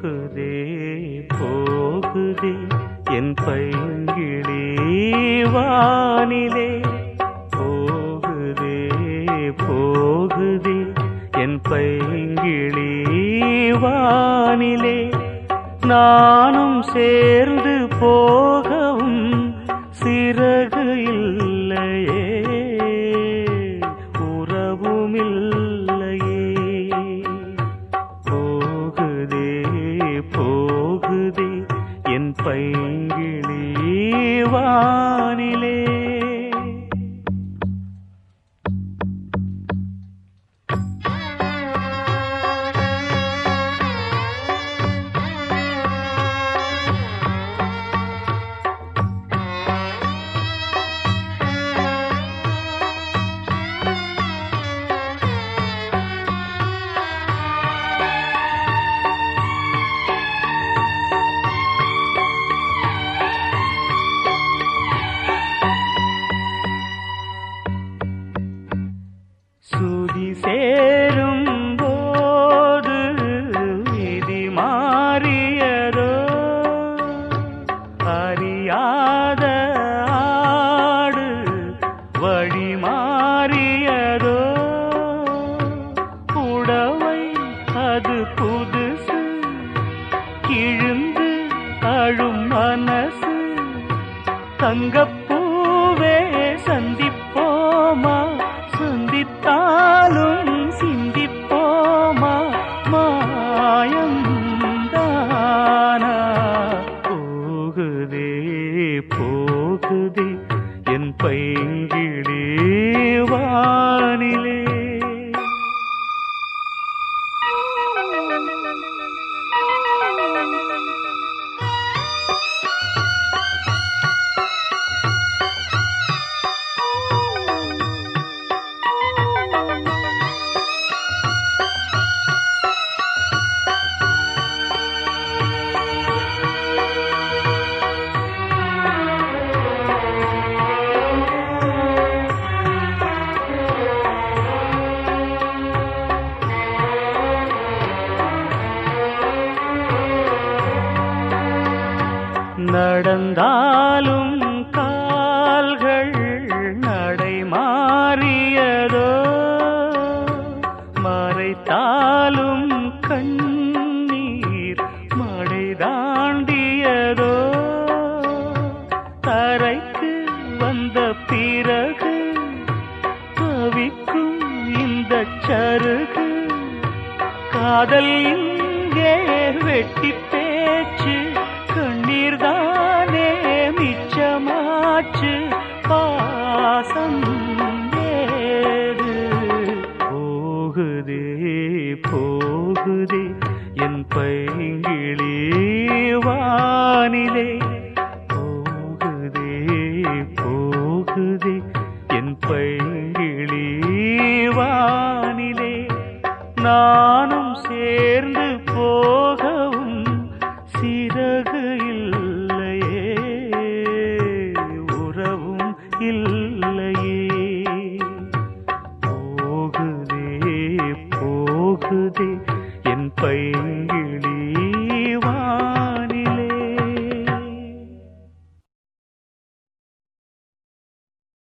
போகுதே போகுதே. என் பைங்கிழே வானிலே. போகுதே போகுதே. என் பைங்கிழே வானிலே. நானும் சேர்ந்து போகவும் சிறகு கிழுந்து அழும் மனசு தங்கப்பூவே நடந்தாலும் கால்கள் நடை மாறியதோ? மறைத்தாலும் கண்ணீர் மடை தாண்டியதோ? தரைக்கு வந்த பிறகு தவிக்கும் இந்த சருகு காதல் இங்கே வெட்டி நானும் சேர்ந்து போகவும் சிறகு இல்லையே உறவும் இல்லையே. போகுதே போகுதே என் பை